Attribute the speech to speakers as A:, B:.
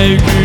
A: aigu